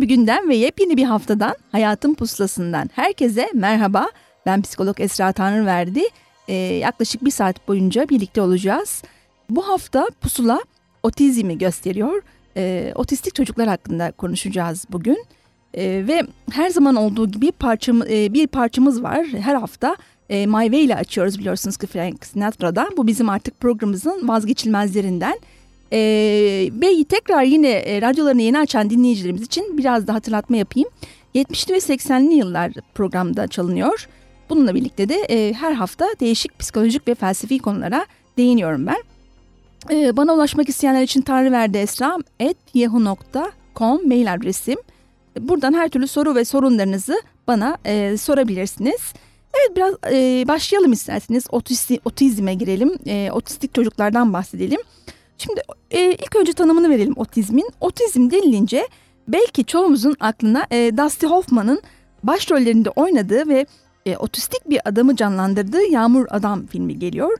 Bir günden ve yepyeni bir haftadan Hayatın Pusulası'ndan herkese merhaba. Ben psikolog Esra Tanrıverdi. Ee, yaklaşık bir saat boyunca birlikte olacağız. Bu hafta pusula otizmi gösteriyor. Ee, otistik çocuklar hakkında konuşacağız bugün. E, ve her zaman olduğu gibi parçam, e, bir parçamız var her hafta. E, My Way ile açıyoruz biliyorsunuz ki Frank Sinatra'da. Bu bizim artık programımızın vazgeçilmezlerinden. E, ve tekrar yine e, radyolarını yeni açan dinleyicilerimiz için biraz da hatırlatma yapayım. 70'li ve 80'li yıllar programda çalınıyor. Bununla birlikte de e, her hafta değişik psikolojik ve felsefi konulara değiniyorum ben. E, bana ulaşmak isteyenler için tanrıverdiesram.yahoo.com mail adresim. Buradan her türlü soru ve sorunlarınızı bana e, sorabilirsiniz. Evet biraz e, başlayalım isterseniz otizm, otizme girelim. E, otistik çocuklardan bahsedelim. Şimdi e, ilk önce tanımını verelim otizmin. Otizm denilince belki çoğumuzun aklına e, Dusty Hoffman'ın başrollerinde oynadığı ve e, otistik bir adamı canlandırdığı Yağmur Adam filmi geliyor.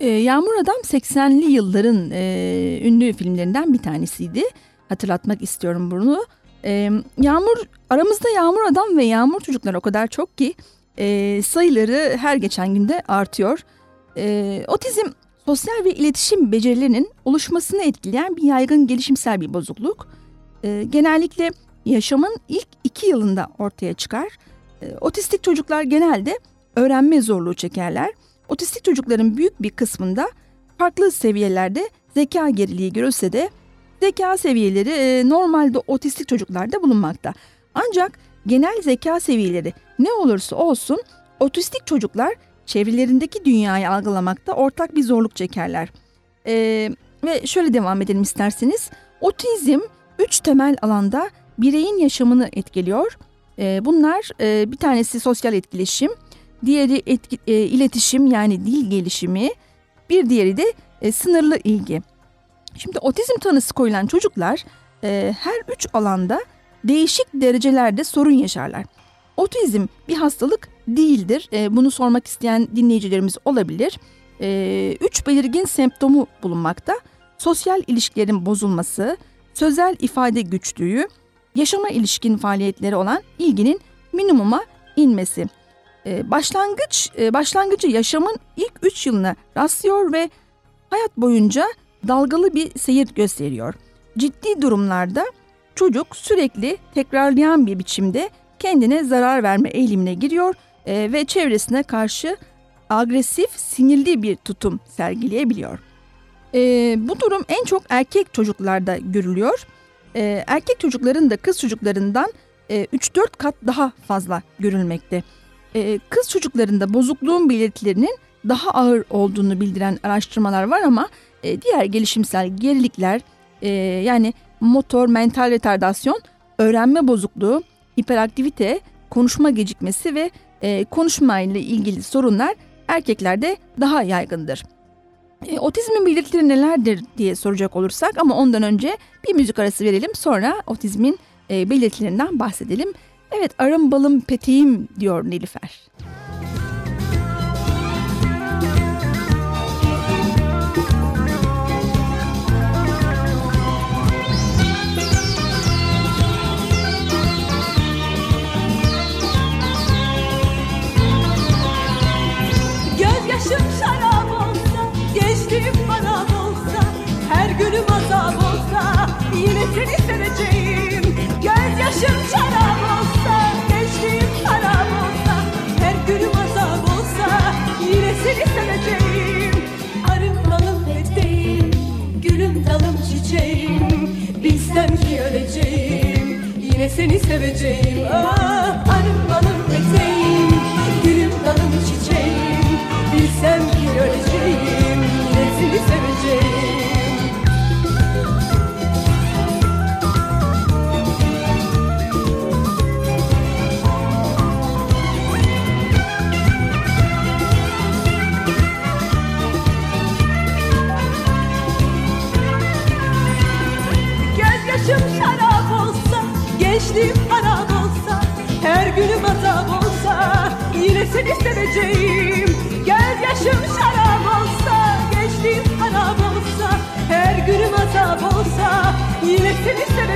E, Yağmur Adam 80'li yılların e, ünlü filmlerinden bir tanesiydi. Hatırlatmak istiyorum bunu. E, Yağmur aramızda Yağmur Adam ve Yağmur çocuklar o kadar çok ki e, sayıları her geçen günde artıyor. E, otizm sosyal ve iletişim becerilerinin oluşmasını etkileyen bir yaygın gelişimsel bir bozukluk. E, genellikle yaşamın ilk iki yılında ortaya çıkar. E, otistik çocuklar genelde öğrenme zorluğu çekerler. Otistik çocukların büyük bir kısmında farklı seviyelerde zeka geriliği görülse de zeka seviyeleri e, normalde otistik çocuklarda bulunmakta. Ancak genel zeka seviyeleri ne olursa olsun otistik çocuklar çevrelerindeki dünyayı algılamakta ortak bir zorluk çekerler. Ee, ve şöyle devam edelim isterseniz. Otizm üç temel alanda bireyin yaşamını etkiliyor. Ee, bunlar e, bir tanesi sosyal etkileşim, diğeri etki, e, iletişim yani dil gelişimi, bir diğeri de e, sınırlı ilgi. Şimdi otizm tanısı koyulan çocuklar e, her üç alanda değişik derecelerde sorun yaşarlar. Otizm bir hastalık değildir. E, bunu sormak isteyen dinleyicilerimiz olabilir. E, üç belirgin semptomu bulunmakta. Sosyal ilişkilerin bozulması, sözel ifade güçlüğü, yaşama ilişkin faaliyetleri olan ilginin minimuma inmesi. E, başlangıç e, başlangıcı yaşamın ilk üç yılına rastlıyor ve hayat boyunca dalgalı bir seyir gösteriyor. Ciddi durumlarda çocuk sürekli tekrarlayan bir biçimde kendine zarar verme eğilimine giriyor e, ve çevresine karşı agresif, sinirli bir tutum sergileyebiliyor. E, bu durum en çok erkek çocuklarda görülüyor. E, erkek çocukların da kız çocuklarından e, 3-4 kat daha fazla görülmekte. E, kız çocuklarında bozukluğun belirtilerinin daha ağır olduğunu bildiren araştırmalar var ama e, diğer gelişimsel gerilikler e, yani motor mental retardasyon, öğrenme bozukluğu, hiperaktivite, konuşma gecikmesi ve e, konuşma ile ilgili sorunlar erkeklerde daha yaygındır. E, otizmin belirtileri nelerdir diye soracak olursak ama ondan önce bir müzik arası verelim sonra otizmin e, belirtilerinden bahsedelim. Evet arım balım peteğim diyor Nilüfer. Seni seveceğim. Ah, Arım balım peteğim Gülüm dalım çiçeğim. Bilsem ki öleceğim Yine seni seveceğim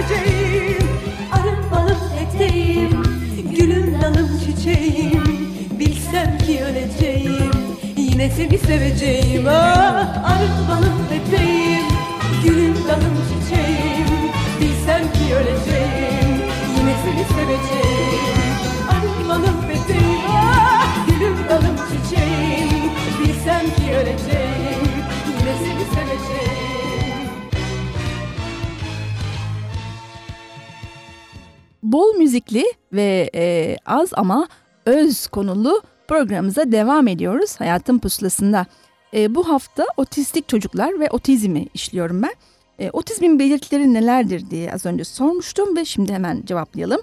seveceğim Arım balım eteğim Gülüm dalım çiçeğim. Bilsem ki öleceğim Yine seni seveceğim. Ah, Arım balım eteğim Gülüm dalım Bol müzikli ve e, az ama öz konulu programımıza devam ediyoruz Hayatın Pusulası'nda. E, bu hafta otistik çocuklar ve otizmi işliyorum ben. E, otizmin belirtileri nelerdir diye az önce sormuştum ve şimdi hemen cevaplayalım.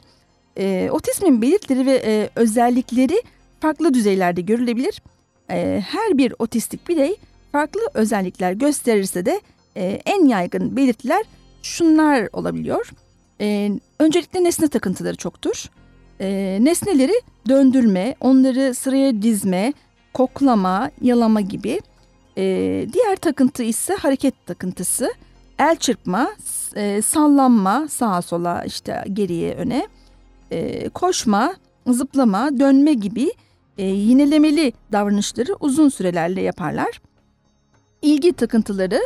E, otizmin belirtileri ve e, özellikleri farklı düzeylerde görülebilir. E, her bir otistik birey farklı özellikler gösterirse de e, en yaygın belirtiler şunlar olabiliyor. E, öncelikle nesne takıntıları çoktur. E, nesneleri döndürme, onları sıraya dizme, koklama, yalama gibi. E, diğer takıntı ise hareket takıntısı. El çırpma, e, sallanma sağa sola işte geriye öne, e, koşma, zıplama, dönme gibi e, yinelemeli davranışları uzun sürelerle yaparlar. İlgi takıntıları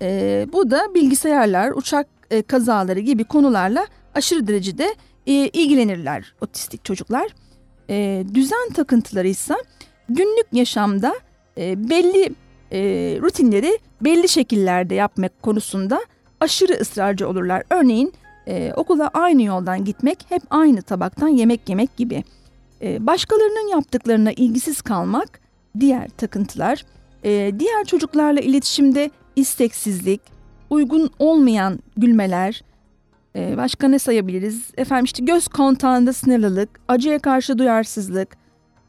e, bu da bilgisayarlar, uçak e, kazaları gibi konularla aşırı derecede e, ilgilenirler otistik çocuklar. E, düzen takıntıları ise günlük yaşamda e, belli e, rutinleri belli şekillerde yapmak konusunda aşırı ısrarcı olurlar. Örneğin e, okula aynı yoldan gitmek, hep aynı tabaktan yemek yemek gibi. E, başkalarının yaptıklarına ilgisiz kalmak diğer takıntılar. E, diğer çocuklarla iletişimde isteksizlik, uygun olmayan gülmeler, e, başka ne sayabiliriz? Efendim işte göz kontağında sınırlılık, acıya karşı duyarsızlık,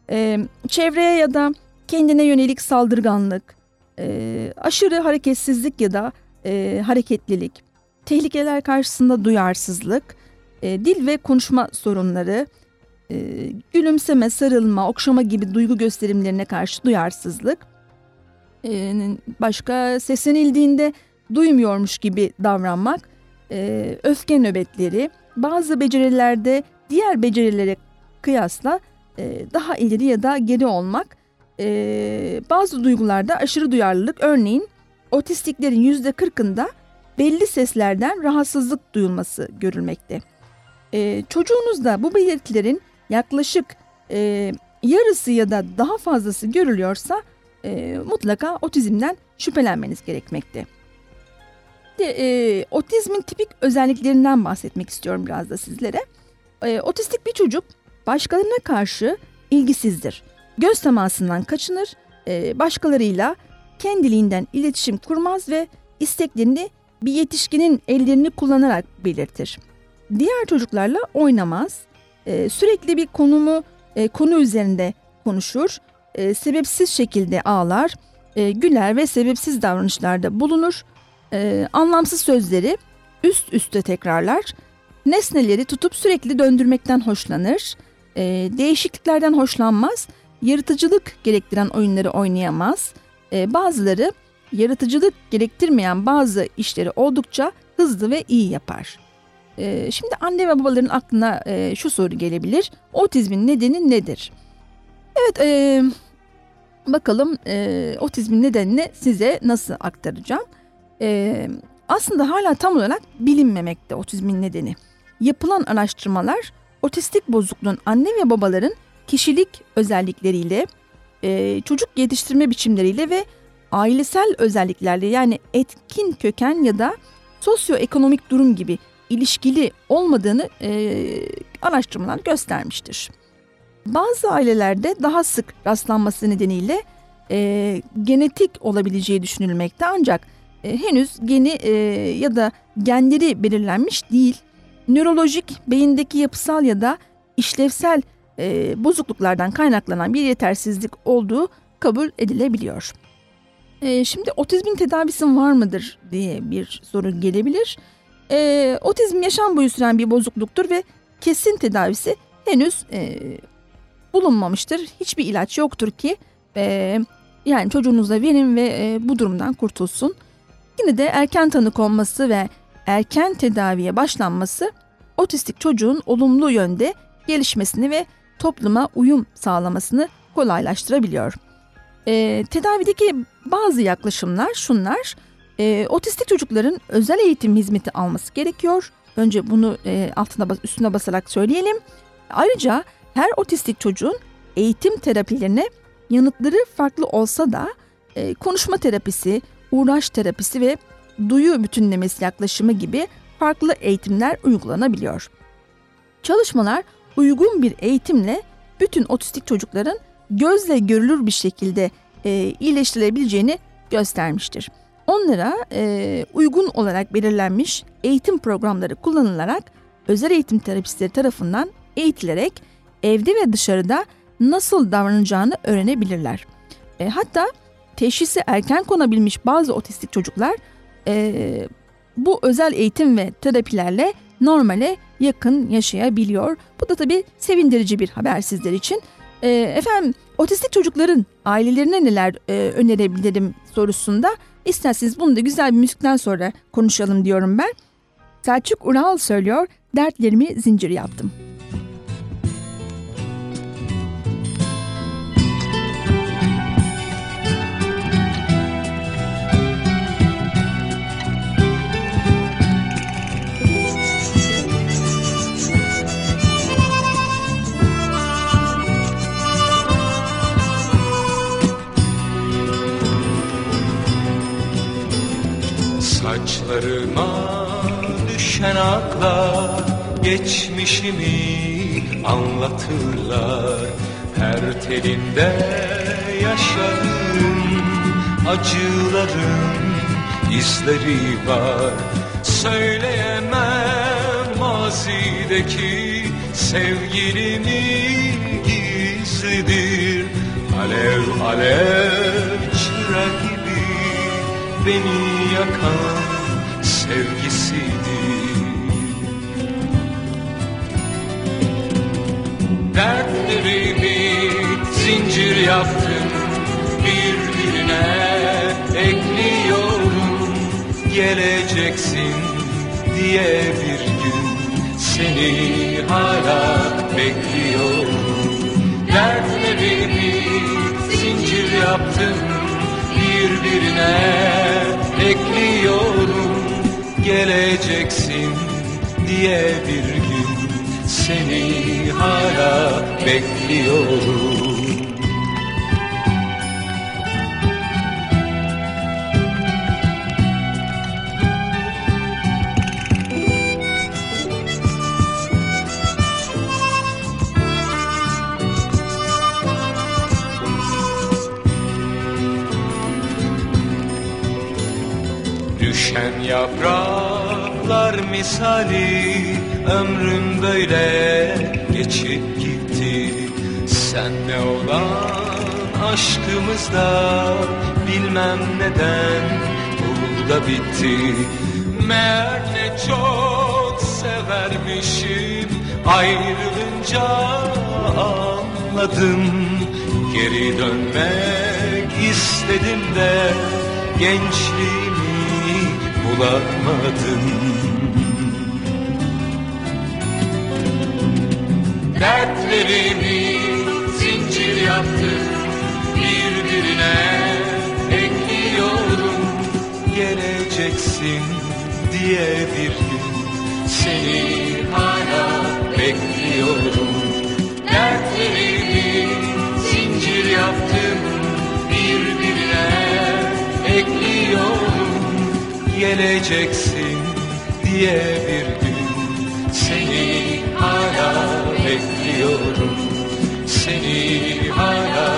e, çevreye ya da kendine yönelik saldırganlık, e, aşırı hareketsizlik ya da e, hareketlilik, tehlikeler karşısında duyarsızlık, e, dil ve konuşma sorunları, e, gülümseme, sarılma, okşama gibi duygu gösterimlerine karşı duyarsızlık, e, başka seslenildiğinde duymuyormuş gibi davranmak, e, öfke nöbetleri, bazı becerilerde diğer becerilere kıyasla e, daha ileri ya da geri olmak, e, bazı duygularda aşırı duyarlılık, örneğin otistiklerin yüzde kırkında belli seslerden rahatsızlık duyulması görülmekte. E, çocuğunuzda bu belirtilerin yaklaşık e, yarısı ya da daha fazlası görülüyorsa e, mutlaka otizmden şüphelenmeniz gerekmekte. De, e, otizmin tipik özelliklerinden bahsetmek istiyorum biraz da sizlere. E, otistik bir çocuk başkalarına karşı ilgisizdir. Göz temasından kaçınır, e, başkalarıyla kendiliğinden iletişim kurmaz ve isteklerini bir yetişkinin ellerini kullanarak belirtir. Diğer çocuklarla oynamaz, e, sürekli bir konumu e, konu üzerinde konuşur, e, sebepsiz şekilde ağlar, e, güler ve sebepsiz davranışlarda bulunur, e, anlamsız sözleri üst üste tekrarlar, nesneleri tutup sürekli döndürmekten hoşlanır, e, değişikliklerden hoşlanmaz, yaratıcılık gerektiren oyunları oynayamaz, e, bazıları yaratıcılık gerektirmeyen bazı işleri oldukça hızlı ve iyi yapar. E, şimdi anne ve babaların aklına e, şu soru gelebilir. Otizmin nedeni nedir? Evet, e, bakalım e, otizmin nedenini size nasıl aktaracağım. E, aslında hala tam olarak bilinmemekte otizmin nedeni. Yapılan araştırmalar otistik bozukluğun anne ve babaların kişilik özellikleriyle, e, çocuk yetiştirme biçimleriyle ve ailesel özelliklerle yani etkin köken ya da sosyoekonomik durum gibi ilişkili olmadığını e, araştırmalar göstermiştir. Bazı ailelerde daha sık rastlanması nedeniyle e, genetik olabileceği düşünülmekte ancak e, henüz geni e, ya da genleri belirlenmiş değil. Nörolojik, beyindeki yapısal ya da işlevsel e, bozukluklardan kaynaklanan bir yetersizlik olduğu kabul edilebiliyor. E, şimdi otizmin tedavisi var mıdır diye bir soru gelebilir. E, otizm yaşam boyu süren bir bozukluktur ve kesin tedavisi henüz e, bulunmamıştır. Hiçbir ilaç yoktur ki e, yani çocuğunuza verin ve e, bu durumdan kurtulsun. Yine de erken tanı konması ve erken tedaviye başlanması otistik çocuğun olumlu yönde gelişmesini ve topluma uyum sağlamasını kolaylaştırabiliyor. E, tedavideki bazı yaklaşımlar şunlar. E, otistik çocukların özel eğitim hizmeti alması gerekiyor. Önce bunu e, altına üstüne basarak söyleyelim. Ayrıca her otistik çocuğun eğitim terapilerine yanıtları farklı olsa da e, konuşma terapisi, uğraş terapisi ve duyu bütünlemesi yaklaşımı gibi farklı eğitimler uygulanabiliyor. Çalışmalar uygun bir eğitimle bütün otistik çocukların gözle görülür bir şekilde e, iyileştirilebileceğini göstermiştir. Onlara e, uygun olarak belirlenmiş eğitim programları kullanılarak özel eğitim terapistleri tarafından eğitilerek evde ve dışarıda nasıl davranacağını öğrenebilirler. E, hatta teşhisi erken konabilmiş bazı otistik çocuklar e, bu özel eğitim ve terapilerle normale yakın yaşayabiliyor. Bu da tabii sevindirici bir haber sizler için. E, efendim otistik çocukların ailelerine neler e, önerebilirim sorusunda isterseniz bunu da güzel bir müzikten sonra konuşalım diyorum ben. Selçuk Ural söylüyor dertlerimi zincir yaptım. Saçlarıma düşen aklar Geçmişimi anlatırlar. Her telinde yaşarım Acıların izleri var. Söyleyemem mazideki sevgilimi gizlidir. Alev alev çıra gibi beni yakan sevgisidir Dertlerimi zincir yaptım birbirine ekliyorum. Geleceksin diye bir gün seni hala bekliyorum. Dertlerimi zincir yaptım birbirine ekliyorum geleceksin diye bir gün seni hala bekliyorum. Yapraklar misali ömrüm böyle geçip gitti. Senle olan aşkımızda bilmem neden burada bitti. Meğer ne çok severmişim ayrılınca anladım. Geri dönmek istedim de gençliğimi bulamadım Dertlerimi zincir yaptım birbirine ekliyorum. Geleceksin diye bir gün seni hala bekliyorum. Dertlerimi geleceksin diye bir gün seni hala bekliyorum. Seni hala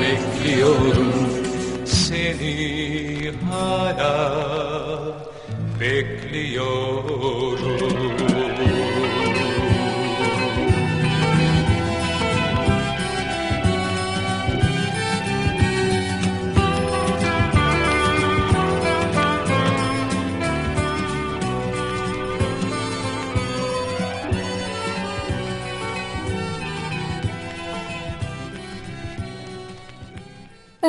bekliyorum. Seni hala bekliyorum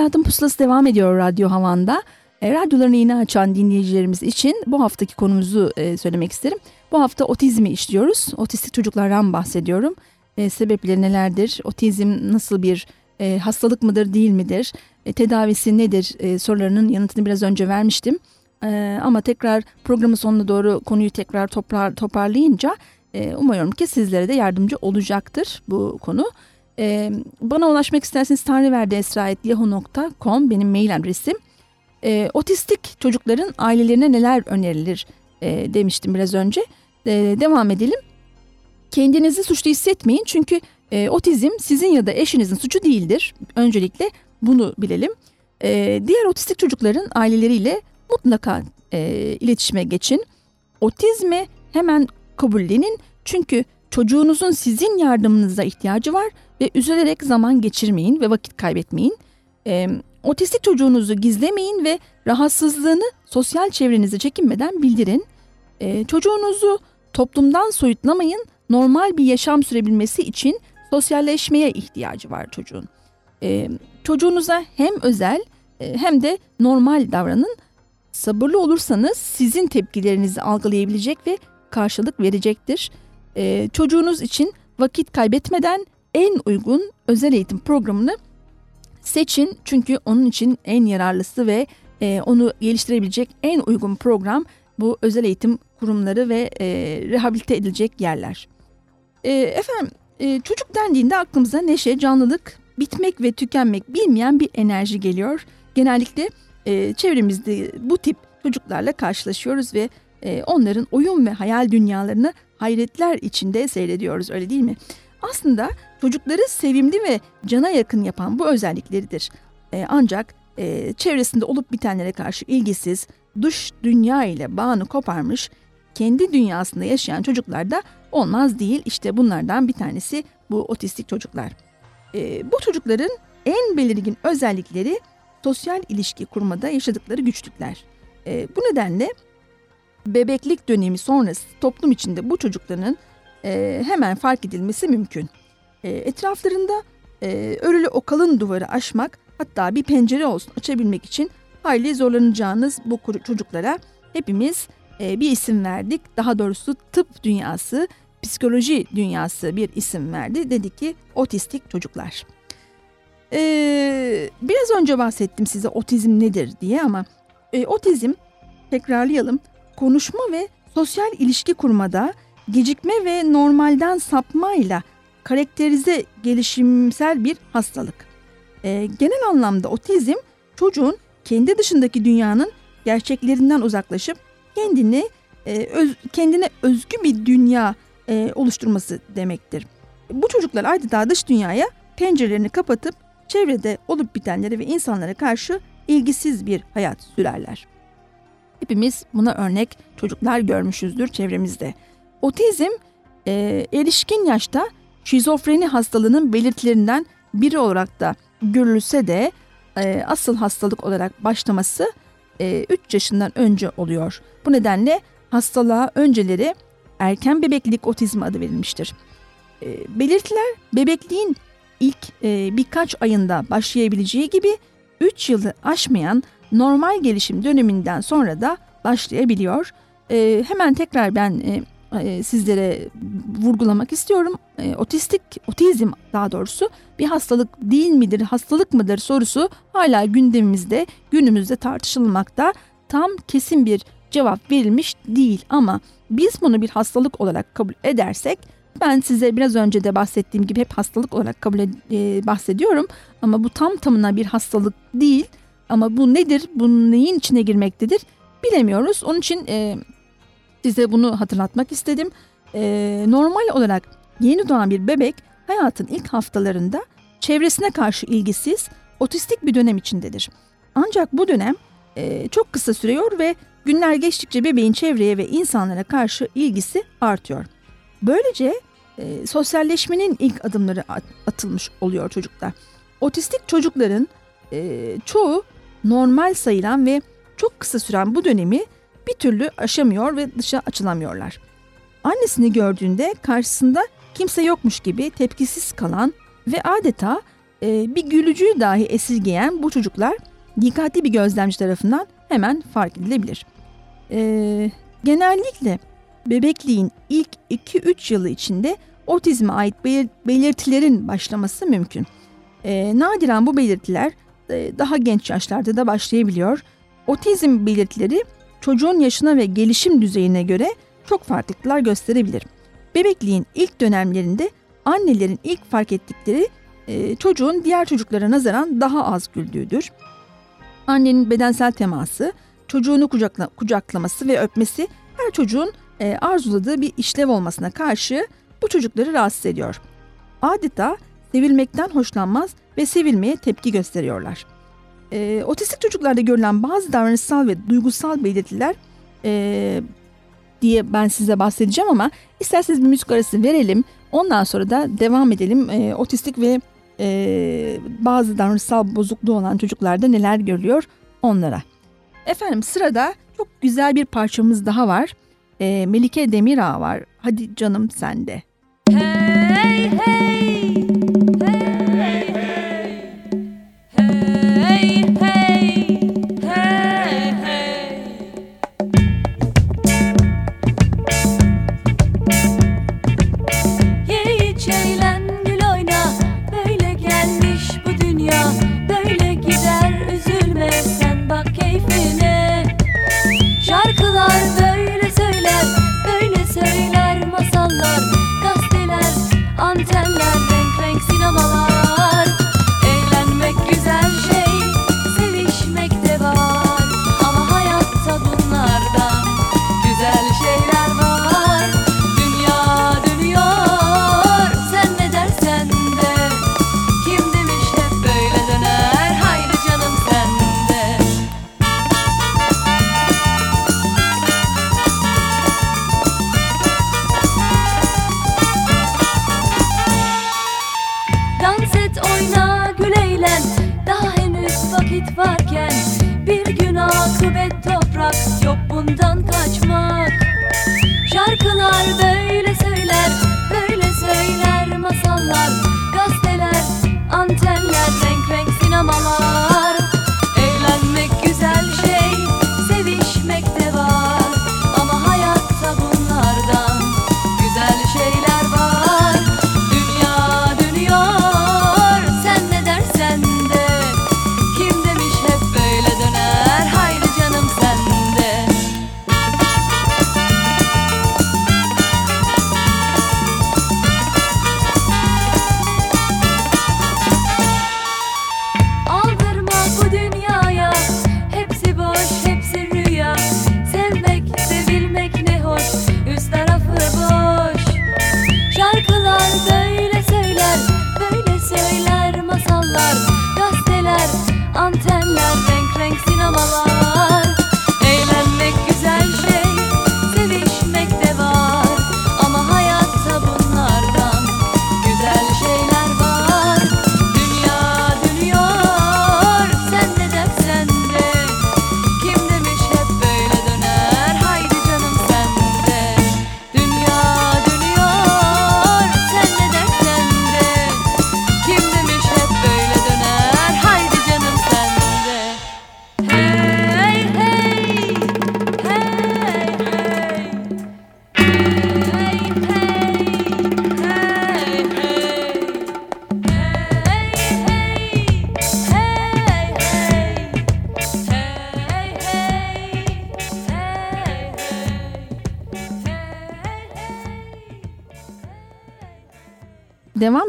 Hayatın Pusulası devam ediyor Radyo Havan'da. E, radyolarını yeni açan dinleyicilerimiz için bu haftaki konumuzu e, söylemek isterim. Bu hafta otizmi işliyoruz. Otistik çocuklardan bahsediyorum. E, sebepleri nelerdir? Otizm nasıl bir e, hastalık mıdır değil midir? E, tedavisi nedir? E, sorularının yanıtını biraz önce vermiştim. Ee, ama tekrar programın sonuna doğru konuyu tekrar toplar, toparlayınca e, umuyorum ki sizlere de yardımcı olacaktır bu konu. E, bana ulaşmak isterseniz tanrıverdiesra.yahoo.com benim mail adresim. E, otistik çocukların ailelerine neler önerilir e, demiştim biraz önce. E, devam edelim. Kendinizi suçlu hissetmeyin çünkü e, otizm sizin ya da eşinizin suçu değildir. Öncelikle bunu bilelim. E, diğer otistik çocukların aileleriyle mutlaka e, iletişime geçin. Otizmi hemen kabullenin çünkü çocuğunuzun sizin yardımınıza ihtiyacı var ve üzülerek zaman geçirmeyin ve vakit kaybetmeyin. E, otistik çocuğunuzu gizlemeyin ve rahatsızlığını sosyal çevrenize çekinmeden bildirin. E, çocuğunuzu toplumdan soyutlamayın. Normal bir yaşam sürebilmesi için sosyalleşmeye ihtiyacı var çocuğun. E, çocuğunuza hem özel e, hem de normal davranın. Sabırlı olursanız sizin tepkilerinizi algılayabilecek ve karşılık verecektir. E, çocuğunuz için vakit kaybetmeden en uygun özel eğitim programını seçin. Çünkü onun için en yararlısı ve e, onu geliştirebilecek en uygun program bu özel eğitim kurumları ve e, rehabilite edilecek yerler. E, efendim e, çocuk dendiğinde aklımıza neşe, canlılık, bitmek ve tükenmek bilmeyen bir enerji geliyor. Genellikle e, çevremizde bu tip çocuklarla karşılaşıyoruz ve e, onların oyun ve hayal dünyalarını hayretler içinde seyrediyoruz öyle değil mi? Aslında çocukları sevimli ve cana yakın yapan bu özellikleridir. E, ancak e, çevresinde olup bitenlere karşı ilgisiz, dış dünya ile bağını koparmış, kendi dünyasında yaşayan çocuklar da olmaz değil. İşte bunlardan bir tanesi bu otistik çocuklar. E, bu çocukların en belirgin özellikleri sosyal ilişki kurmada yaşadıkları güçlükler. E, bu nedenle bebeklik dönemi sonrası toplum içinde bu çocukların e, hemen fark edilmesi mümkün. E, etraflarında e, örülü o kalın duvarı aşmak hatta bir pencere olsun açabilmek için hayli zorlanacağınız bu çocuklara hepimiz e, bir isim verdik. Daha doğrusu tıp dünyası, psikoloji dünyası bir isim verdi. Dedi ki otistik çocuklar. Ee, biraz önce bahsettim size otizm nedir diye ama e, otizm tekrarlayalım konuşma ve sosyal ilişki kurmada gecikme ve normalden sapmayla karakterize gelişimsel bir hastalık. E, genel anlamda otizm çocuğun kendi dışındaki dünyanın gerçeklerinden uzaklaşıp kendini e, öz, kendine özgü bir dünya e, oluşturması demektir. Bu çocuklar adeta dış dünyaya pencerelerini kapatıp çevrede olup bitenlere ve insanlara karşı ilgisiz bir hayat sürerler. Hepimiz buna örnek çocuklar görmüşüzdür çevremizde. Otizm e, erişkin yaşta şizofreni hastalığının belirtilerinden biri olarak da görülse de e, asıl hastalık olarak başlaması e, 3 yaşından önce oluyor. Bu nedenle hastalığa önceleri erken bebeklik otizmi adı verilmiştir. E, belirtiler bebekliğin ilk e, birkaç ayında başlayabileceği gibi 3 yılı aşmayan normal gelişim döneminden sonra da başlayabiliyor. E, hemen tekrar ben e, e, sizlere vurgulamak istiyorum. E, otistik, otizm daha doğrusu bir hastalık değil midir, hastalık mıdır sorusu hala gündemimizde, günümüzde tartışılmakta. Tam kesin bir cevap verilmiş değil ama biz bunu bir hastalık olarak kabul edersek ben size biraz önce de bahsettiğim gibi hep hastalık olarak kabul e, bahsediyorum ama bu tam tamına bir hastalık değil ama bu nedir? Bu neyin içine girmektedir? Bilemiyoruz. Onun için e, size bunu hatırlatmak istedim. E, normal olarak yeni doğan bir bebek hayatın ilk haftalarında çevresine karşı ilgisiz, otistik bir dönem içindedir. Ancak bu dönem e, çok kısa sürüyor ve günler geçtikçe bebeğin çevreye ve insanlara karşı ilgisi artıyor. Böylece e, sosyalleşmenin ilk adımları atılmış oluyor çocukta. Otistik çocukların e, çoğu normal sayılan ve çok kısa süren bu dönemi bir türlü aşamıyor ve dışa açılamıyorlar. Annesini gördüğünde karşısında kimse yokmuş gibi tepkisiz kalan ve adeta e, bir gülücüğü dahi esirgeyen bu çocuklar dikkatli bir gözlemci tarafından hemen fark edilebilir. E, genellikle bebekliğin ilk 2-3 yılı içinde otizme ait belirtilerin başlaması mümkün. E, nadiren bu belirtiler daha genç yaşlarda da başlayabiliyor. Otizm belirtileri çocuğun yaşına ve gelişim düzeyine göre çok farklılıklar gösterebilir. Bebekliğin ilk dönemlerinde annelerin ilk fark ettikleri e, çocuğun diğer çocuklara nazaran daha az güldüğüdür. Annenin bedensel teması, çocuğunu kucakla, kucaklaması ve öpmesi her çocuğun e, arzuladığı bir işlev olmasına karşı bu çocukları rahatsız ediyor. Adeta sevilmekten hoşlanmaz ve sevilmeye tepki gösteriyorlar. E, otistik çocuklarda görülen bazı davranışsal ve duygusal belirtiler e, diye ben size bahsedeceğim ama isterseniz bir müzik arası verelim. Ondan sonra da devam edelim. E, otistik ve e, bazı davranışsal bozukluğu olan çocuklarda neler görülüyor onlara. Efendim sırada çok güzel bir parçamız daha var. E, Melike Demirağ var. Hadi canım sende.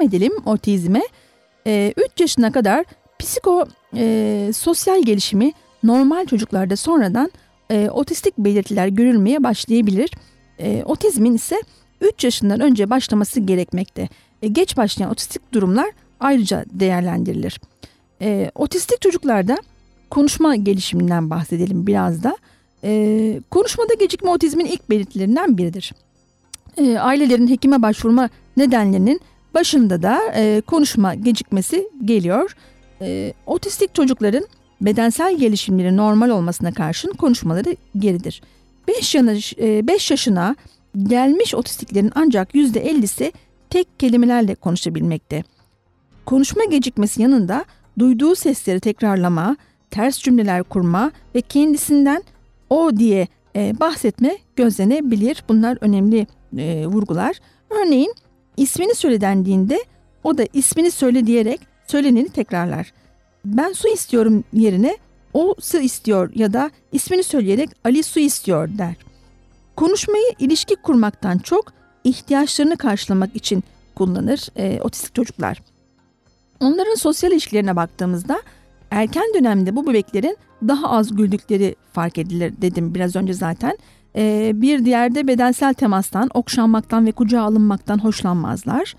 Edelim otizme. 3 yaşına kadar psiko e, sosyal gelişimi normal çocuklarda sonradan e, otistik belirtiler görülmeye başlayabilir. E, otizmin ise 3 yaşından önce başlaması gerekmekte. E, geç başlayan otistik durumlar ayrıca değerlendirilir. E, otistik çocuklarda konuşma gelişiminden bahsedelim biraz da. E, konuşmada gecikme otizmin ilk belirtilerinden biridir. E, ailelerin hekime başvurma nedenlerinin başında da e, konuşma gecikmesi geliyor. E, otistik çocukların bedensel gelişimleri normal olmasına karşın konuşmaları geridir. 5 yaş, 5 yaşına gelmiş otistiklerin ancak %50'si tek kelimelerle konuşabilmekte. Konuşma gecikmesi yanında duyduğu sesleri tekrarlama, ters cümleler kurma ve kendisinden o diye e, bahsetme gözlenebilir. Bunlar önemli e, vurgular. Örneğin ismini söyle dendiğinde o da ismini söyle diyerek söyleneni tekrarlar. Ben su istiyorum yerine o su istiyor ya da ismini söyleyerek Ali su istiyor der. Konuşmayı ilişki kurmaktan çok ihtiyaçlarını karşılamak için kullanır e, otistik çocuklar. Onların sosyal ilişkilerine baktığımızda erken dönemde bu bebeklerin daha az güldükleri fark edilir dedim biraz önce zaten. E, bir diğerde bedensel temastan, okşanmaktan ve kucağa alınmaktan hoşlanmazlar.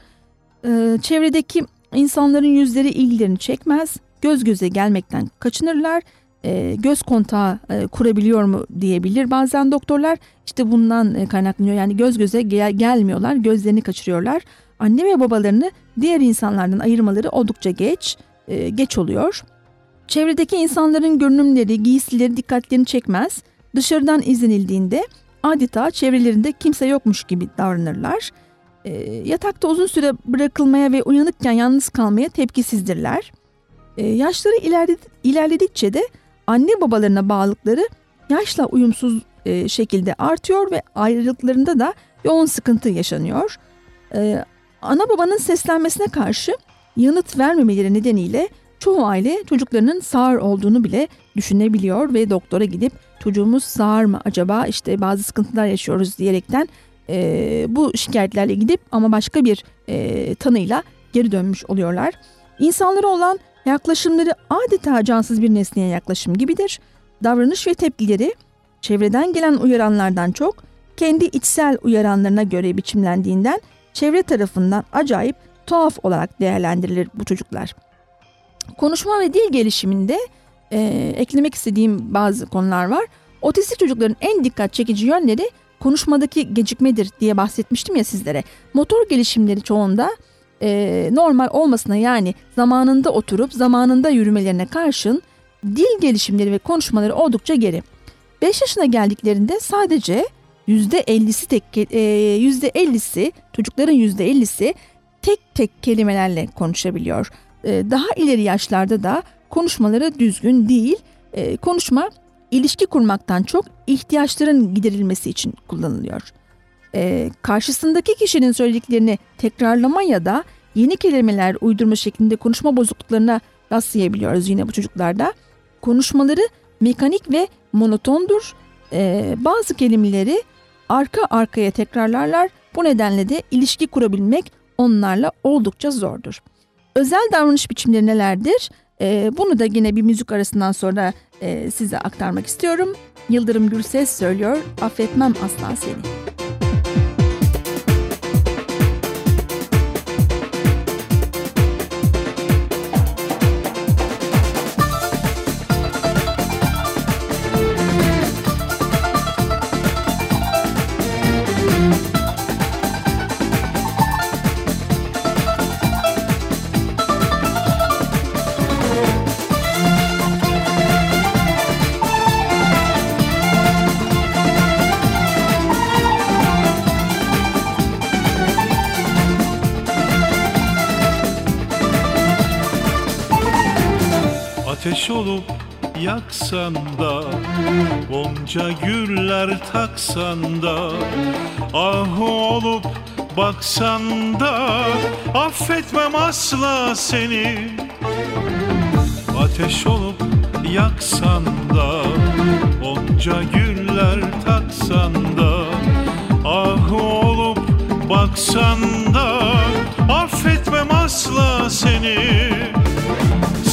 E, çevredeki insanların yüzleri ilgilerini çekmez, göz göze gelmekten kaçınırlar e, göz kontağı e, kurabiliyor mu diyebilir bazen doktorlar. İşte bundan e, kaynaklanıyor yani göz göze gel- gelmiyorlar, gözlerini kaçırıyorlar. Anne ve babalarını diğer insanlardan ayırmaları oldukça geç, e, geç oluyor. Çevredeki insanların görünümleri, giysileri dikkatlerini çekmez. Dışarıdan izlenildiğinde adeta çevrelerinde kimse yokmuş gibi davranırlar. E, yatakta uzun süre bırakılmaya ve uyanıkken yalnız kalmaya tepkisizdirler. E, yaşları ilerledi, ilerledikçe de anne babalarına bağlılıkları yaşla uyumsuz e, şekilde artıyor ve ayrılıklarında da yoğun sıkıntı yaşanıyor. E, ana babanın seslenmesine karşı yanıt vermemeleri nedeniyle çoğu aile çocuklarının sağır olduğunu bile düşünebiliyor ve doktora gidip çocuğumuz sağır mı acaba işte bazı sıkıntılar yaşıyoruz diyerekten e, bu şikayetlerle gidip ama başka bir e, tanıyla geri dönmüş oluyorlar. İnsanlara olan yaklaşımları adeta cansız bir nesneye yaklaşım gibidir. Davranış ve tepkileri çevreden gelen uyaranlardan çok kendi içsel uyaranlarına göre biçimlendiğinden çevre tarafından acayip tuhaf olarak değerlendirilir bu çocuklar. Konuşma ve dil gelişiminde e, eklemek istediğim bazı konular var. Otistik çocukların en dikkat çekici yönleri konuşmadaki gecikmedir diye bahsetmiştim ya sizlere. Motor gelişimleri çoğunda e, normal olmasına yani zamanında oturup zamanında yürümelerine karşın dil gelişimleri ve konuşmaları oldukça geri. 5 yaşına geldiklerinde sadece %50'si tek e, %50'si çocukların %50'si tek tek kelimelerle konuşabiliyor. E, daha ileri yaşlarda da konuşmaları düzgün değil. E, konuşma ilişki kurmaktan çok ihtiyaçların giderilmesi için kullanılıyor. E, karşısındaki kişinin söylediklerini tekrarlama ya da yeni kelimeler uydurma şeklinde konuşma bozukluklarına rastlayabiliyoruz yine bu çocuklarda. Konuşmaları mekanik ve monotondur. E, bazı kelimeleri arka arkaya tekrarlarlar. Bu nedenle de ilişki kurabilmek onlarla oldukça zordur. Özel davranış biçimleri nelerdir? E, bunu da yine bir müzik arasından sonra e, size aktarmak istiyorum. Yıldırım Gürses söylüyor, affetmem asla seni. Ateş olup yaksan da Gonca güller taksan da Ah olup baksan da Affetmem asla seni. Ateş olup yaksan da Gonca güller taksan da Ah olup baksan da Affetmem asla seni.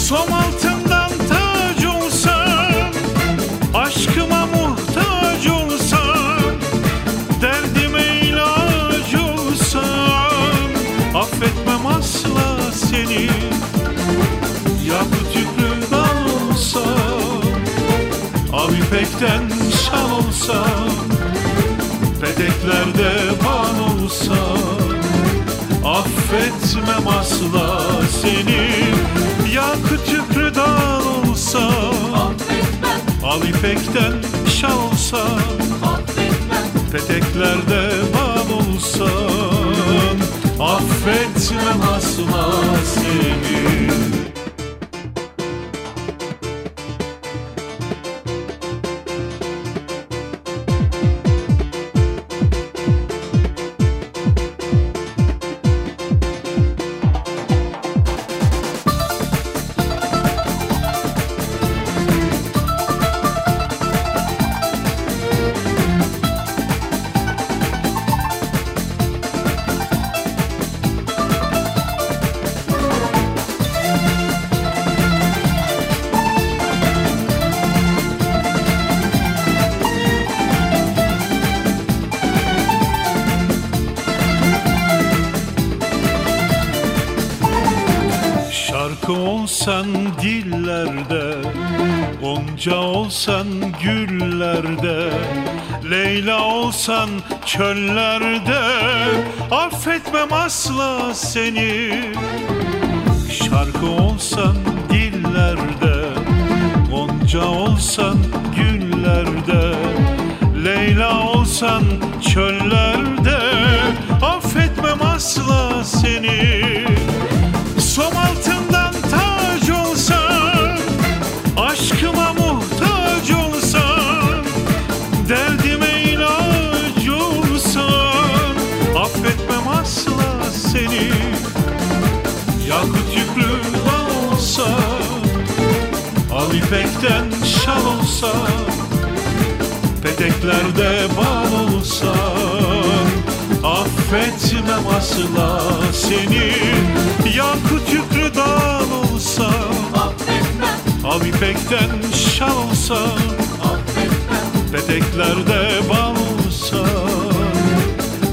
Som altından ipekten şal olsam Peteklerde ban olsam Affetmem asla seni. Yakıt yüklü dal olsa Al ipekten şal olsa Peteklerde bal olsan Affetmem asla seni olsan çöllerde Affetmem asla seni. Şarkı olsan dillerde Gonca olsan güllerde Leyla olsan çöllerde Affetmem asla seni olsa Al ipekten şal olsa Peteklerde bal olsa Affetmem asla seni. Yakut yüklü dal olsa Al ipekten şal olsa Peteklerde bal olsa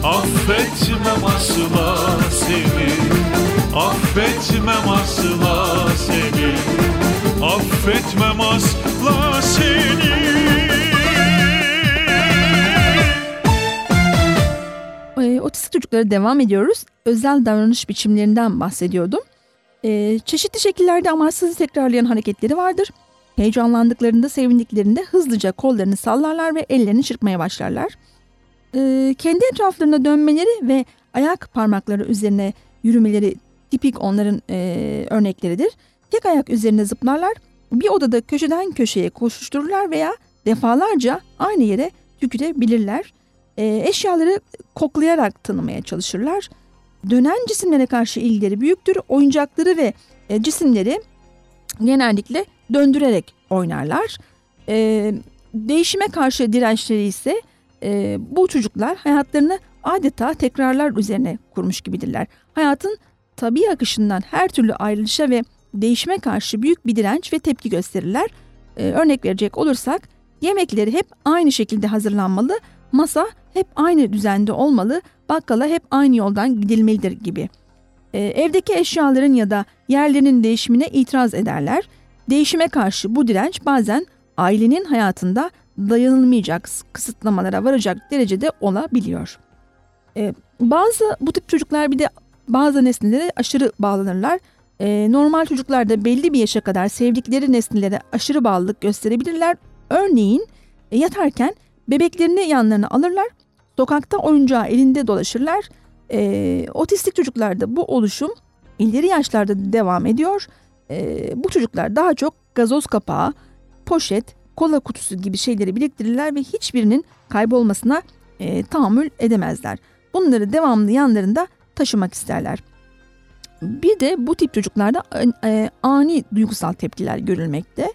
Affetmem asla seni Affetmem asla seni Affetmem asla seni E, otistik çocuklara devam ediyoruz. Özel davranış biçimlerinden bahsediyordum. E, çeşitli şekillerde amaçsız tekrarlayan hareketleri vardır. Heyecanlandıklarında, sevindiklerinde hızlıca kollarını sallarlar ve ellerini çırpmaya başlarlar. E, kendi etraflarına dönmeleri ve ayak parmakları üzerine yürümeleri tipik onların e, örnekleridir. Tek ayak üzerine zıplarlar, bir odada köşeden köşeye koşuştururlar veya defalarca aynı yere tükürebilirler. E, eşyaları koklayarak tanımaya çalışırlar. Dönen cisimlere karşı ilgileri büyüktür. Oyuncakları ve e, cisimleri genellikle döndürerek oynarlar. E, değişime karşı dirençleri ise e, bu çocuklar hayatlarını adeta tekrarlar üzerine kurmuş gibidirler. Hayatın tabi akışından her türlü ayrılışa ve değişime karşı büyük bir direnç ve tepki gösterirler. E, örnek verecek olursak yemekleri hep aynı şekilde hazırlanmalı, masa hep aynı düzende olmalı, bakkala hep aynı yoldan gidilmelidir gibi. E, evdeki eşyaların ya da yerlerinin değişimine itiraz ederler. Değişime karşı bu direnç bazen ailenin hayatında dayanılmayacak kısıtlamalara varacak derecede olabiliyor. E, bazı bu tip çocuklar bir de bazı nesnelere aşırı bağlanırlar. E, normal çocuklar da belli bir yaşa kadar sevdikleri nesnelere aşırı bağlılık gösterebilirler. Örneğin e, yatarken bebeklerini yanlarına alırlar. Sokakta oyuncağı elinde dolaşırlar. E, otistik çocuklarda bu oluşum ileri yaşlarda devam ediyor. E, bu çocuklar daha çok gazoz kapağı, poşet, kola kutusu gibi şeyleri biriktirirler ve hiçbirinin kaybolmasına e, tahammül edemezler. Bunları devamlı yanlarında taşımak isterler. Bir de bu tip çocuklarda e, ani duygusal tepkiler görülmekte.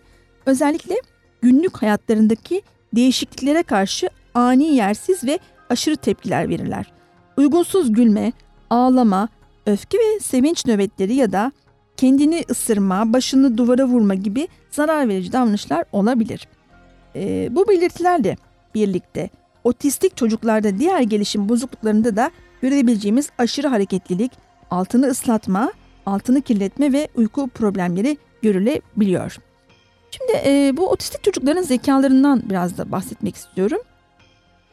Özellikle günlük hayatlarındaki değişikliklere karşı ani yersiz ve aşırı tepkiler verirler. Uygunsuz gülme, ağlama, öfke ve sevinç nöbetleri ya da kendini ısırma, başını duvara vurma gibi zarar verici davranışlar olabilir. E, bu belirtilerle birlikte otistik çocuklarda diğer gelişim bozukluklarında da görebileceğimiz aşırı hareketlilik, altını ıslatma, altını kirletme ve uyku problemleri görülebiliyor. Şimdi e, bu otistik çocukların zekalarından biraz da bahsetmek istiyorum.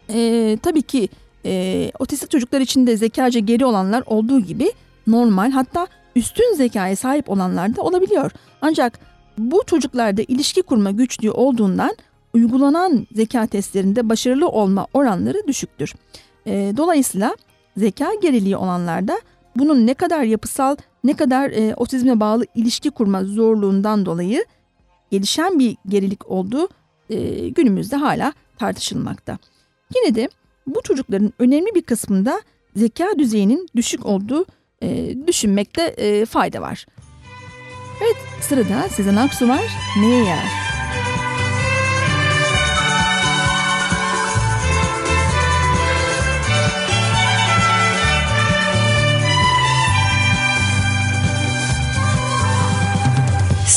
E, tabii ki e, otistik çocuklar için de zekaca geri olanlar olduğu gibi normal hatta üstün zekaya sahip olanlar da olabiliyor. Ancak bu çocuklarda ilişki kurma güçlüğü olduğundan uygulanan zeka testlerinde başarılı olma oranları düşüktür. E, dolayısıyla zeka geriliği olanlarda bunun ne kadar yapısal ne kadar e, otizme bağlı ilişki kurma zorluğundan dolayı gelişen bir gerilik olduğu e, günümüzde hala tartışılmakta. Yine de bu çocukların önemli bir kısmında zeka düzeyinin düşük olduğu e, düşünmekte e, fayda var. Evet sırada Sezen Aksu var. Neye yer?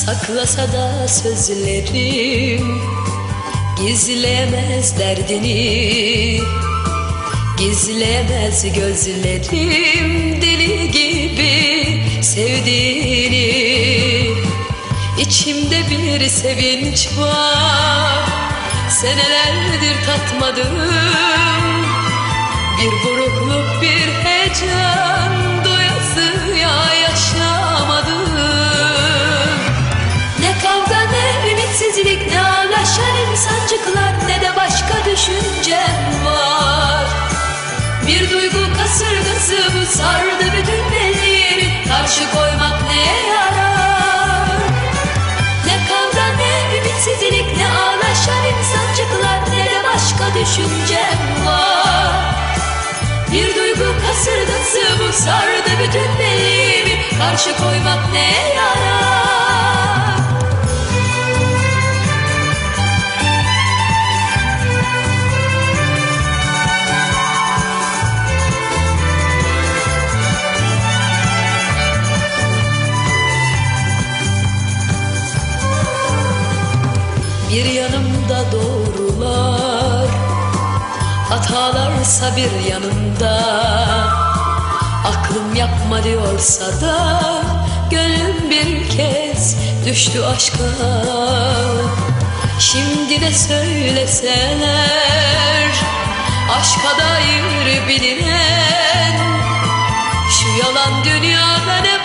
Saklasa da sözlerim Gizlemez derdini. Gizlemez gözlerim Deli gibi sevdiğini. İçimde bir sevinç var Senelerdir tatmadığım Bir burukluk bir heyecan düşüncem var. Bir duygu kasırgası bu sardı bütün belliğimi Karşı koymak neye yarar? Ne kavga ne ümitsizlik ne ağlaşan insancıklar Ne de başka düşüncem var. Bir duygu kasırgası bu sardı bütün belliğimi Karşı koymak neye yarar Hatalarsa bir yanımda Aklım yapma diyorsa da Gönlüm bir kez düştü aşka. Şimdi de söyleseler Aşka dair bilinen Şu yalan dünyada ne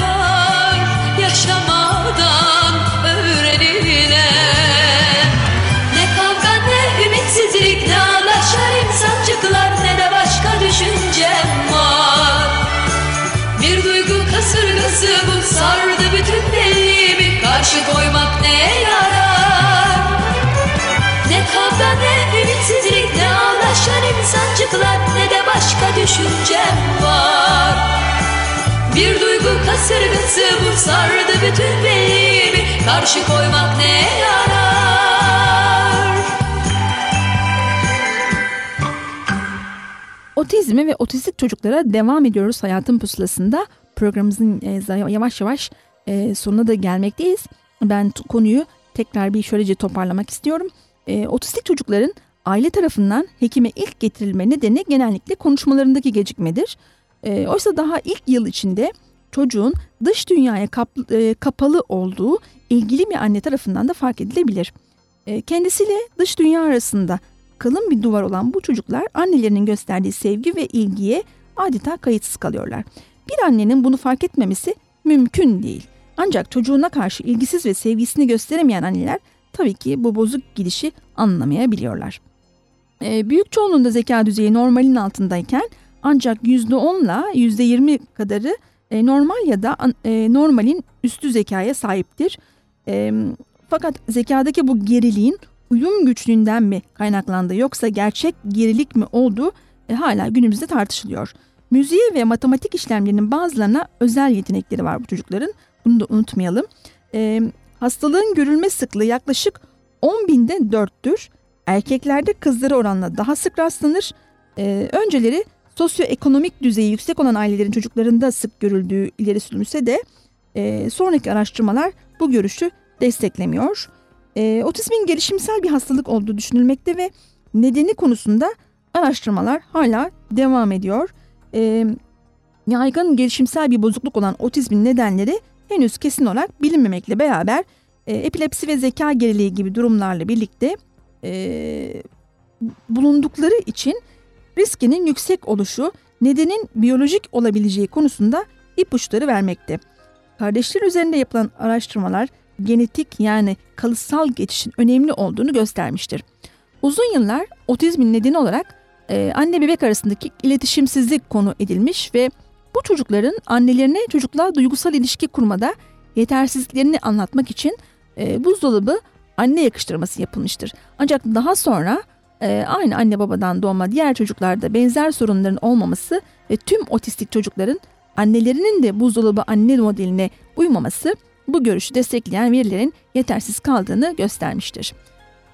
koymak neye yarar Ne kavga ne ümitsizlik Ne ağlaşan insancıklar Ne de başka düşüncem var bir duygu kasırgası bu sardı bütün belliğimi Karşı koymak neye yarar Otizme ve otistik çocuklara devam ediyoruz hayatın pusulasında. Programımızın e, yavaş yavaş e, sonuna da gelmekteyiz. Ben konuyu tekrar bir şöylece toparlamak istiyorum. E, otistik çocukların aile tarafından hekime ilk getirilme nedeni genellikle konuşmalarındaki gecikmedir. E, oysa daha ilk yıl içinde çocuğun dış dünyaya kap- e, kapalı olduğu ilgili bir anne tarafından da fark edilebilir. E, kendisiyle dış dünya arasında kalın bir duvar olan bu çocuklar annelerinin gösterdiği sevgi ve ilgiye adeta kayıtsız kalıyorlar. Bir annenin bunu fark etmemesi mümkün değil. Ancak çocuğuna karşı ilgisiz ve sevgisini gösteremeyen anneler tabii ki bu bozuk gidişi anlamayabiliyorlar. Ee, büyük çoğunluğunda zeka düzeyi normalin altındayken ancak %10 ile %20 kadarı e, normal ya da e, normalin üstü zekaya sahiptir. E, fakat zekadaki bu geriliğin uyum güçlüğünden mi kaynaklandı yoksa gerçek gerilik mi olduğu e, hala günümüzde tartışılıyor. Müziğe ve matematik işlemlerinin bazılarına özel yetenekleri var bu çocukların. Bunu da unutmayalım. E, hastalığın görülme sıklığı yaklaşık 10 binde 4'tür. Erkeklerde kızlara oranla daha sık rastlanır. E, önceleri sosyoekonomik düzeyi yüksek olan ailelerin çocuklarında sık görüldüğü ileri sürülmüşse de e, sonraki araştırmalar bu görüşü desteklemiyor. E, otizmin gelişimsel bir hastalık olduğu düşünülmekte ve nedeni konusunda araştırmalar hala devam ediyor. E, yaygın gelişimsel bir bozukluk olan otizmin nedenleri henüz kesin olarak bilinmemekle beraber e, epilepsi ve zeka geriliği gibi durumlarla birlikte e, bulundukları için riskinin yüksek oluşu nedenin biyolojik olabileceği konusunda ipuçları vermekte. Kardeşler üzerinde yapılan araştırmalar genetik yani kalıtsal geçişin önemli olduğunu göstermiştir. Uzun yıllar otizmin nedeni olarak e, anne bebek arasındaki iletişimsizlik konu edilmiş ve bu çocukların annelerine çocukla duygusal ilişki kurmada yetersizliklerini anlatmak için e, buzdolabı anne yakıştırması yapılmıştır. Ancak daha sonra e, aynı anne babadan doğma diğer çocuklarda benzer sorunların olmaması ve tüm otistik çocukların annelerinin de buzdolabı anne modeline uymaması bu görüşü destekleyen verilerin yetersiz kaldığını göstermiştir.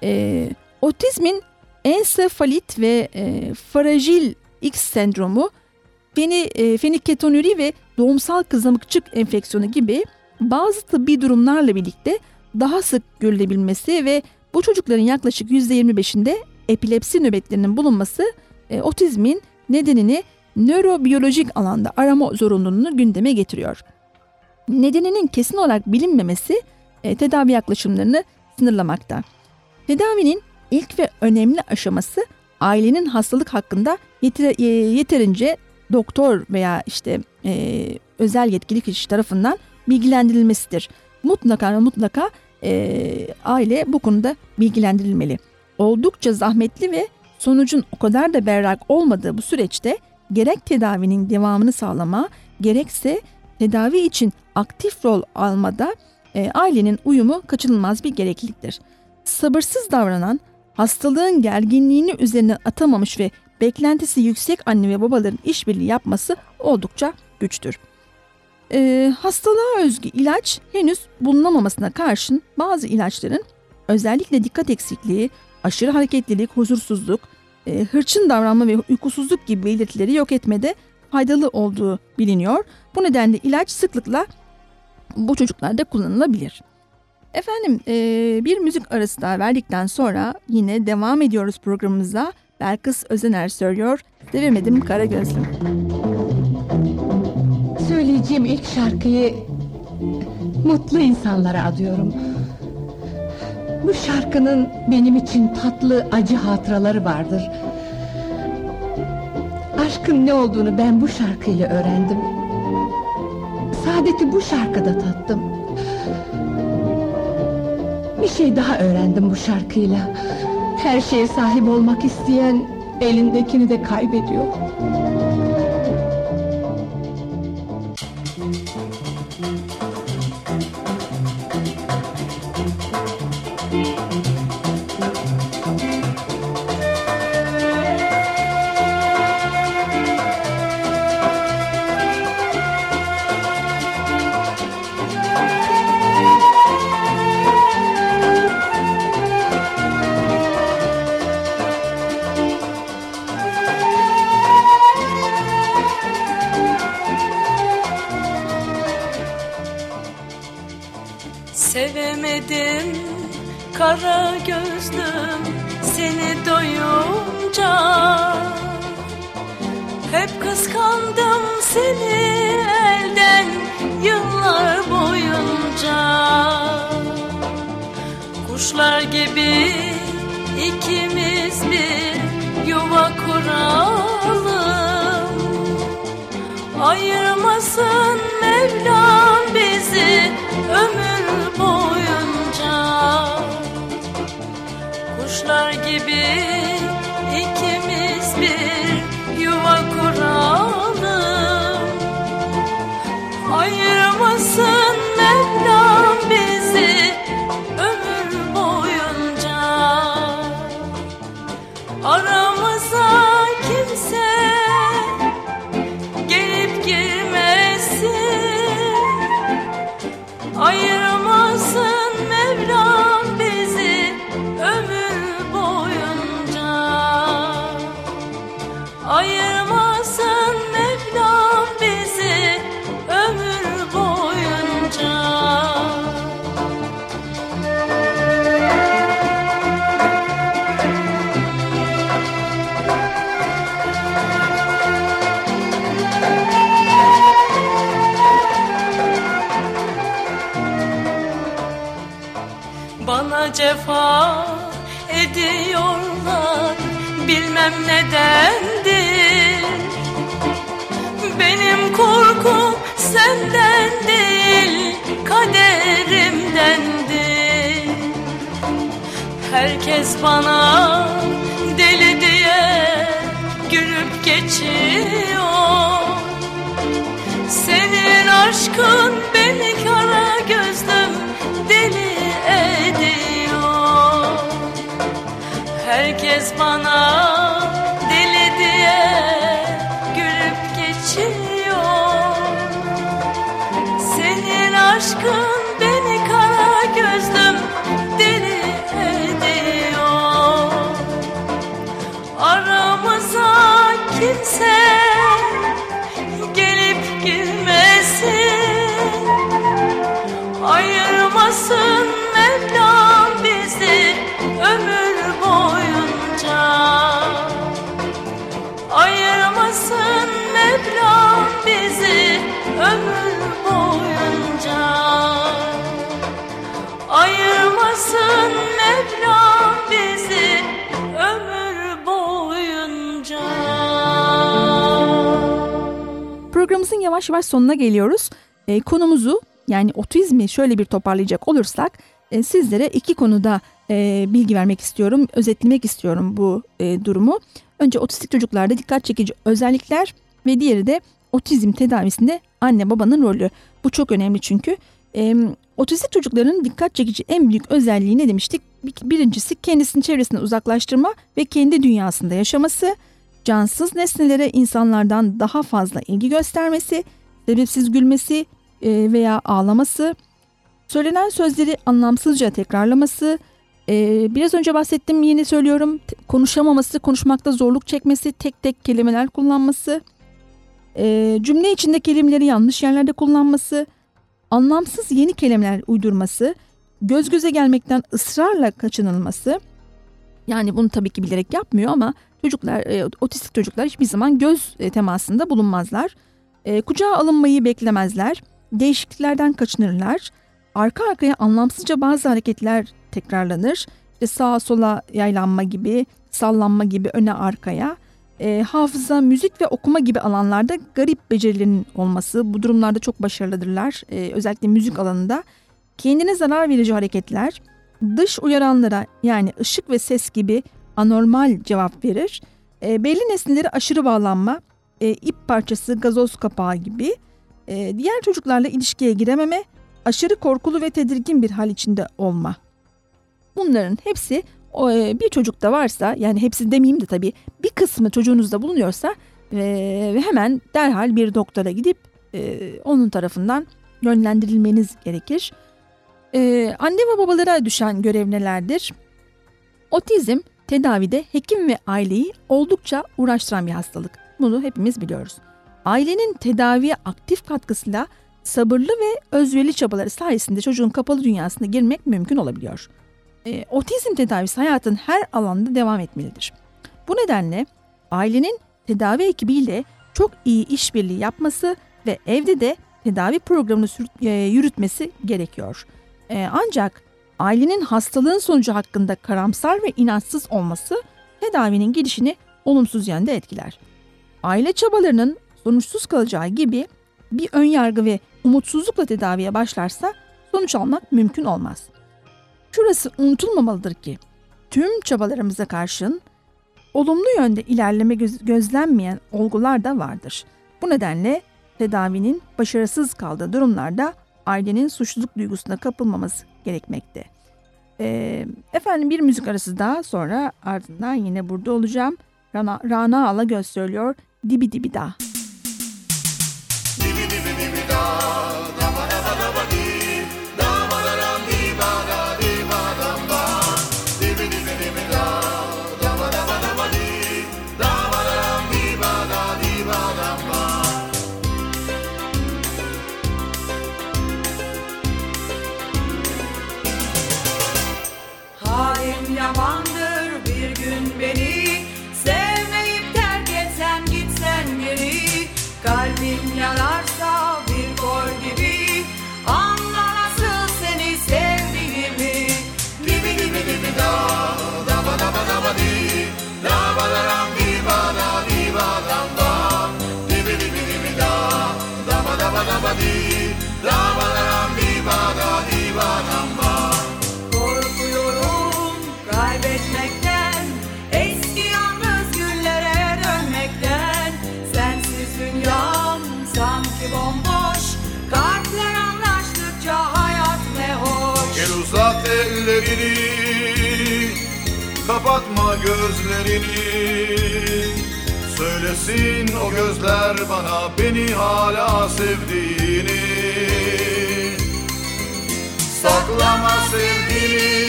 E, otizmin ensefalit ve e, fragil X sendromu, feni, e, ve doğumsal kızamıkçık enfeksiyonu gibi bazı tıbbi durumlarla birlikte daha sık görülebilmesi ve bu çocukların yaklaşık %25'inde epilepsi nöbetlerinin bulunması e, otizmin nedenini nörobiyolojik alanda arama zorunluluğunu gündeme getiriyor. Nedeninin kesin olarak bilinmemesi e, tedavi yaklaşımlarını sınırlamakta. Tedavinin ilk ve önemli aşaması ailenin hastalık hakkında yeter- e, yeterince doktor veya işte e, özel yetkili kişi tarafından bilgilendirilmesidir. Mutlaka mutlaka e, aile bu konuda bilgilendirilmeli. Oldukça zahmetli ve sonucun o kadar da berrak olmadığı bu süreçte gerek tedavinin devamını sağlama gerekse tedavi için aktif rol almada e, ailenin uyumu kaçınılmaz bir gerekliliktir. Sabırsız davranan, hastalığın gerginliğini üzerine atamamış ve beklentisi yüksek anne ve babaların işbirliği yapması oldukça güçtür. E, hastalığa özgü ilaç henüz bulunamamasına karşın bazı ilaçların özellikle dikkat eksikliği, aşırı hareketlilik, huzursuzluk, e, hırçın davranma ve uykusuzluk gibi belirtileri yok etmede faydalı olduğu biliniyor. Bu nedenle ilaç sıklıkla bu çocuklarda kullanılabilir. Efendim e, bir müzik arası daha verdikten sonra yine devam ediyoruz programımıza. Belkıs Özener söylüyor. Sevemedim Kara Gözlüm. Söyleyeceğim ilk şarkıyı mutlu insanlara adıyorum. Bu şarkının benim için tatlı acı hatıraları vardır. Aşkın ne olduğunu ben bu şarkıyla öğrendim. Saadeti bu şarkıda tattım. Bir şey daha öğrendim bu şarkıyla. Her şeye sahip olmak isteyen elindekini de kaybediyor. Yavaş sonuna geliyoruz. E, konumuzu yani otizmi şöyle bir toparlayacak olursak e, sizlere iki konuda e, bilgi vermek istiyorum, özetlemek istiyorum bu e, durumu. Önce otistik çocuklarda dikkat çekici özellikler ve diğeri de otizm tedavisinde anne babanın rolü. Bu çok önemli çünkü. E, otistik çocukların dikkat çekici en büyük özelliği ne demiştik? Bir- Birincisi kendisini çevresinden uzaklaştırma ve kendi dünyasında yaşaması. Cansız nesnelere insanlardan daha fazla ilgi göstermesi, sebepsiz gülmesi e, veya ağlaması, söylenen sözleri anlamsızca tekrarlaması, e, biraz önce bahsettim yine söylüyorum konuşamaması, konuşmakta zorluk çekmesi, tek tek kelimeler kullanması, e, cümle içinde kelimeleri yanlış yerlerde kullanması, anlamsız yeni kelimeler uydurması, göz göze gelmekten ısrarla kaçınılması, yani bunu tabii ki bilerek yapmıyor ama çocuklar, otistik çocuklar hiçbir zaman göz temasında bulunmazlar. E, kucağa alınmayı beklemezler, değişikliklerden kaçınırlar, arka arkaya anlamsızca bazı hareketler tekrarlanır. İşte sağa sola yaylanma gibi, sallanma gibi öne arkaya. E, hafıza, müzik ve okuma gibi alanlarda garip becerilerinin olması bu durumlarda çok başarılıdırlar. E, özellikle müzik alanında. Kendine zarar verici hareketler, dış uyaranlara yani ışık ve ses gibi anormal cevap verir. E, belli nesnelere aşırı bağlanma, e, ip parçası, gazoz kapağı gibi. E, diğer çocuklarla ilişkiye girememe, aşırı korkulu ve tedirgin bir hal içinde olma. Bunların hepsi e, bir çocukta varsa yani hepsi demeyeyim de tabii bir kısmı çocuğunuzda bulunuyorsa e, ve hemen derhal bir doktora gidip e, onun tarafından yönlendirilmeniz gerekir. Anne ve babalara düşen görev nelerdir? Otizm tedavide hekim ve aileyi oldukça uğraştıran bir hastalık. Bunu hepimiz biliyoruz. Ailenin tedaviye aktif katkısıyla sabırlı ve özverili çabaları sayesinde çocuğun kapalı dünyasına girmek mümkün olabiliyor. E, otizm tedavisi hayatın her alanda devam etmelidir. Bu nedenle ailenin tedavi ekibiyle çok iyi işbirliği yapması ve evde de tedavi programını sür- e, yürütmesi gerekiyor. E, ancak ailenin hastalığın sonucu hakkında karamsar ve inançsız olması tedavinin gidişini olumsuz yönde etkiler. Aile çabalarının sonuçsuz kalacağı gibi bir ön yargı ve umutsuzlukla tedaviye başlarsa sonuç almak mümkün olmaz. Şurası unutulmamalıdır ki tüm çabalarımıza karşın olumlu yönde ilerleme göz- gözlenmeyen olgular da vardır. Bu nedenle tedavinin başarısız kaldığı durumlarda ailenin suçluluk duygusuna kapılmaması gerekmekte. Ee, efendim bir müzik arası daha sonra ardından yine burada olacağım. Rana, Rana Alagöz söylüyor di Dibidibida. Di ba dam ba Korkuyorum kaybetmekten Eski yalnız günlere dönmekten. Sensiz dünyam sanki bomboş Kalpler anlaştıkça hayat ne hoş. Gel uzat ellerini Kapatma gözlerini Söylesin o gözler bana Beni hala sevdiğini. Saklama sevgini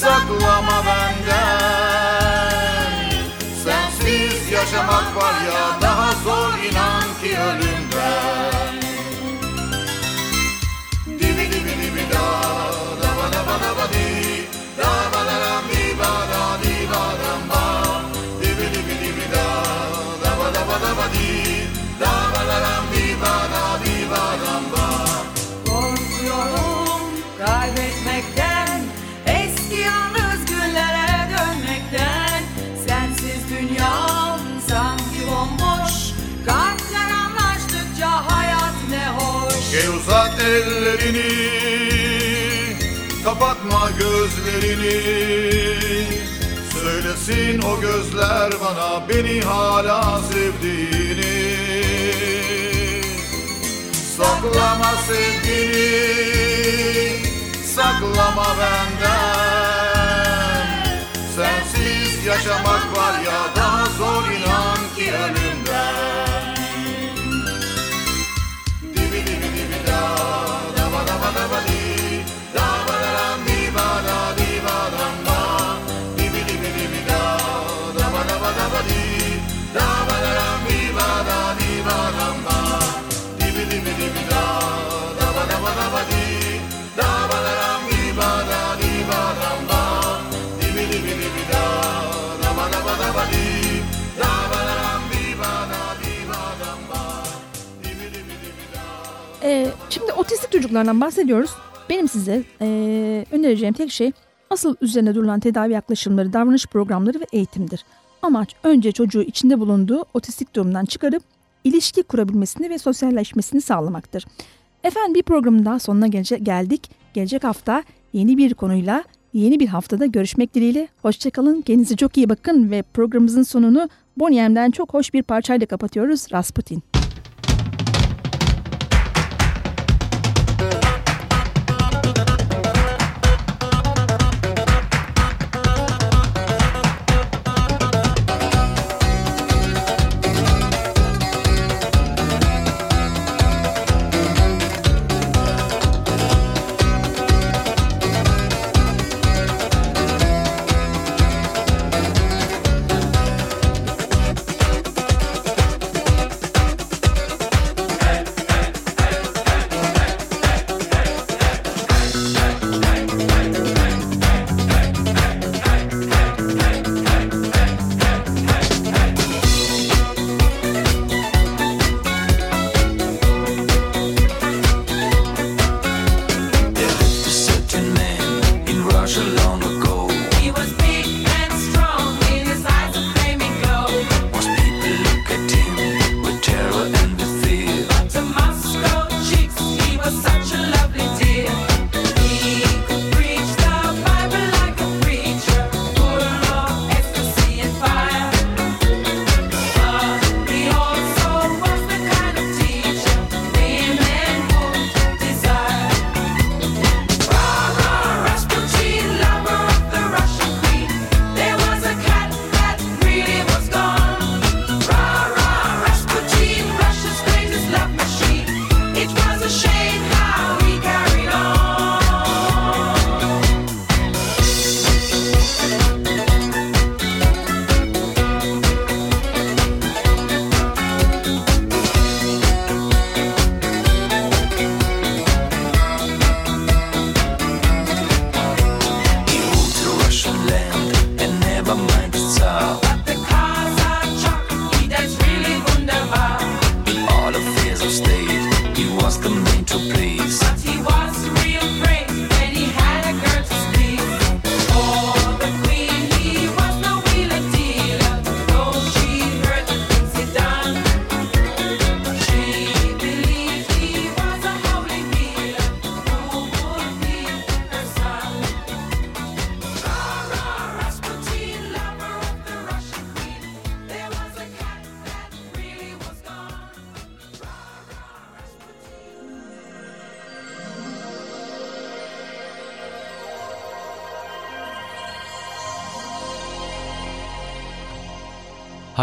Saklama benden. Sensiz yaşamak var ya Daha zor inan ki ölümden Badadaram kaybetmekten Eski yalnız günlere dönmekten. Sensiz dünyam sanki bomboş Kalpler anlaştıkça hayat ne hoş. Gel ellerini Kapatma gözlerini bilsin o gözler bana beni hala sevdiğini. Saklama sevgini, saklama benden. Sensiz yaşamak var ya daha zor inan ki ölüm. Otistik çocuklardan bahsediyoruz. Benim size e, önereceğim tek şey asıl üzerine durulan tedavi yaklaşımları, davranış programları ve eğitimdir. Amaç önce çocuğu içinde bulunduğu otistik durumdan çıkarıp ilişki kurabilmesini ve sosyalleşmesini sağlamaktır. Efendim bir programın daha sonuna gele geldik. Gelecek hafta yeni bir konuyla yeni bir haftada görüşmek dileğiyle. Hoşçakalın, kendinize çok iyi bakın ve programımızın sonunu Bonnie M'den çok hoş bir parçayla kapatıyoruz. Rasputin.